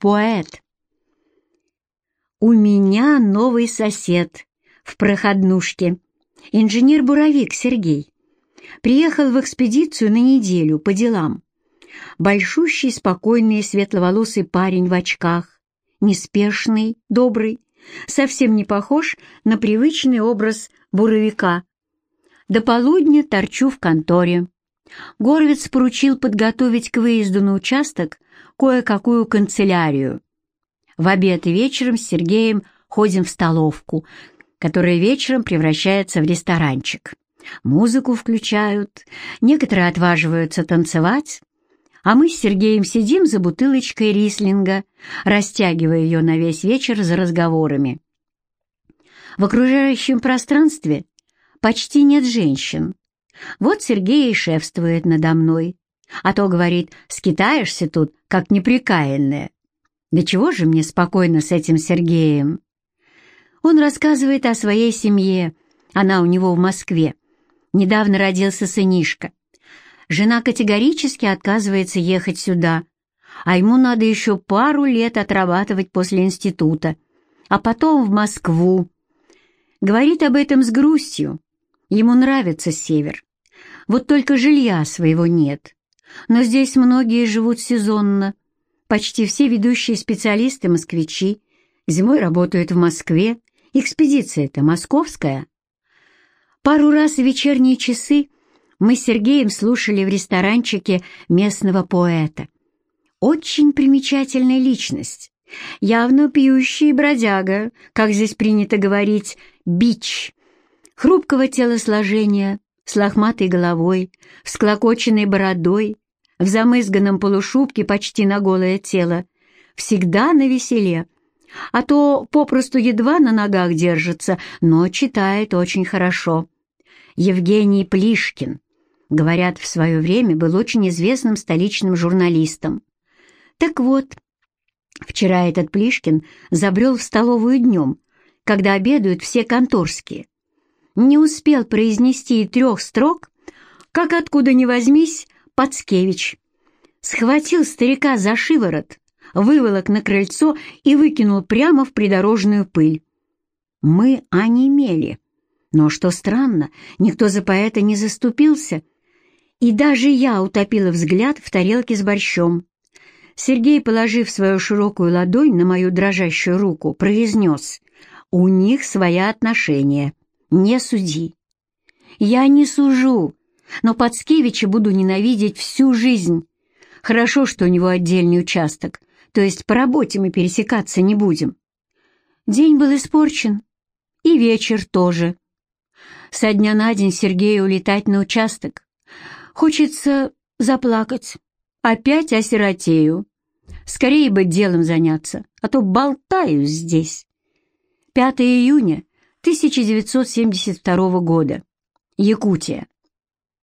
поэт. У меня новый сосед в проходнушке, инженер-буровик Сергей. Приехал в экспедицию на неделю по делам. Большущий, спокойный, светловолосый парень в очках, неспешный, добрый, совсем не похож на привычный образ буровика. До полудня торчу в конторе. Горовец поручил подготовить к выезду на участок кое-какую канцелярию. В обед и вечером с Сергеем ходим в столовку, которая вечером превращается в ресторанчик. Музыку включают, некоторые отваживаются танцевать, а мы с Сергеем сидим за бутылочкой рислинга, растягивая ее на весь вечер за разговорами. В окружающем пространстве почти нет женщин. Вот Сергей и шефствует надо мной, а то, говорит, скитаешься тут, как неприкаянная. Да чего же мне спокойно с этим Сергеем? Он рассказывает о своей семье, она у него в Москве. Недавно родился сынишка. Жена категорически отказывается ехать сюда, а ему надо еще пару лет отрабатывать после института, а потом в Москву. Говорит об этом с грустью. Ему нравится север. Вот только жилья своего нет. Но здесь многие живут сезонно. Почти все ведущие специалисты-москвичи зимой работают в Москве. Экспедиция-то московская. Пару раз в вечерние часы мы с Сергеем слушали в ресторанчике местного поэта. Очень примечательная личность, явно пьющий бродяга, как здесь принято говорить, бич, хрупкого телосложения, с лохматой головой, всклокоченной бородой, в замызганном полушубке почти на голое тело, всегда на веселе, а то попросту едва на ногах держится, но читает очень хорошо. Евгений Плишкин, говорят, в свое время был очень известным столичным журналистом. Так вот, вчера этот Плишкин забрел в столовую днем, когда обедают все конторские. Не успел произнести трех строк, как откуда ни возьмись, Пацкевич схватил старика за шиворот, выволок на крыльцо и выкинул прямо в придорожную пыль. Мы онемели. Но, что странно, никто за поэта не заступился, и даже я утопила взгляд в тарелке с борщом. Сергей, положив свою широкую ладонь на мою дрожащую руку, произнес, «У них свои отношения, не суди». «Я не сужу, но Пацкевича буду ненавидеть всю жизнь. Хорошо, что у него отдельный участок, то есть по работе мы пересекаться не будем». День был испорчен, и вечер тоже. Со дня на день Сергею улетать на участок. Хочется заплакать. Опять осиротею. Скорее бы делом заняться, а то болтаю здесь. 5 июня 1972 года. Якутия.